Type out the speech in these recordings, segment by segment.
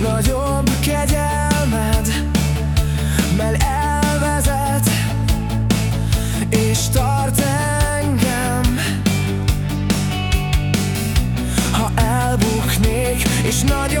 Nagyobb kegyelmed, mely elvezet És tart engem. Ha elbuknék és nagy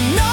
No